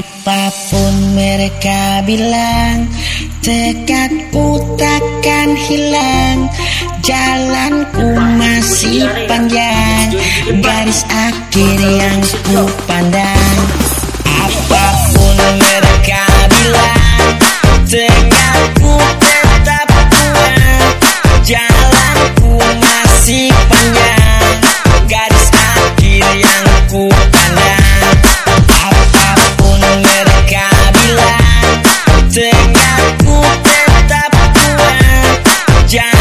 Apa pun mereka bilang Tekadku takkan hilang. Jalanku masih panjang. Garis akhir yang ku pandang. ya.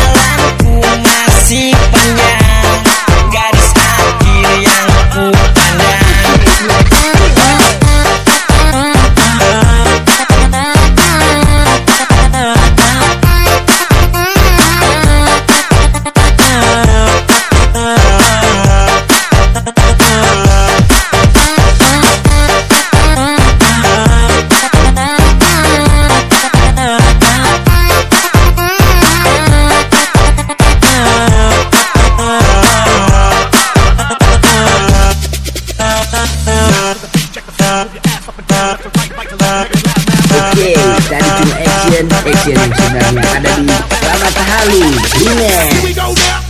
band fashion sebenarnya ada di Selamat hari Brunei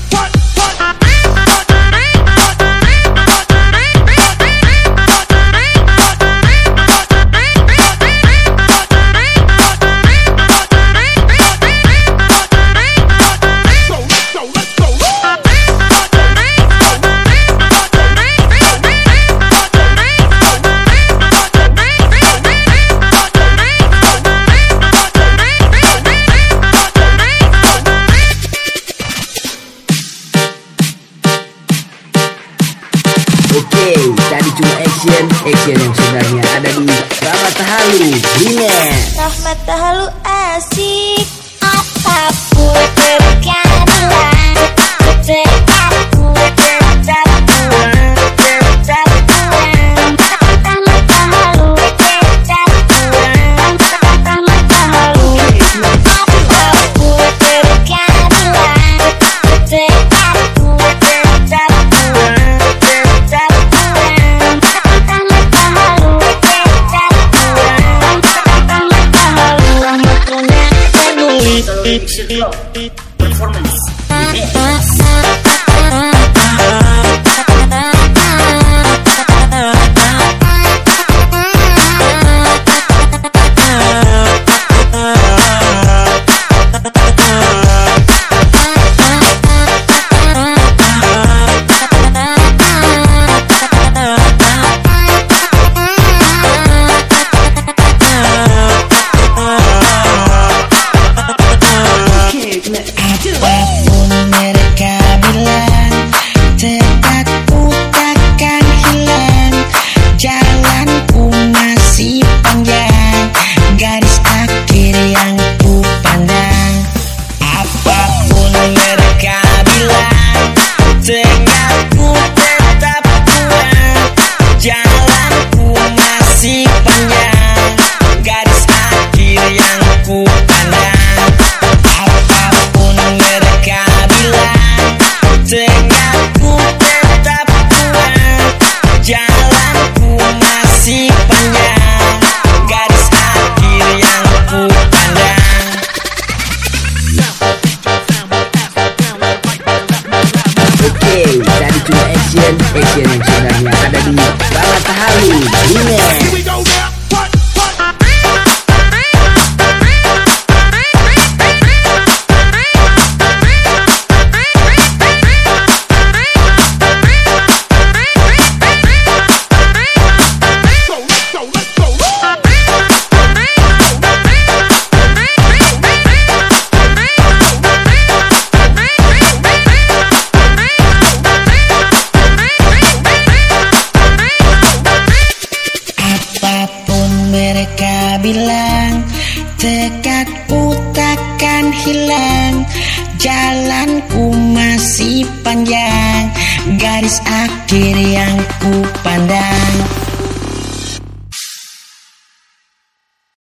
Oke, tadi cuma action, action yang sebenarnya ada di Rahmat Tahalu, Rahmat Tahalu asik, apa Performance. fashion Fashion yang sudah ada di Balatahali Bineng bilang Tekadku takkan hilang Jalanku masih panjang Garis akhir yang ku pandang.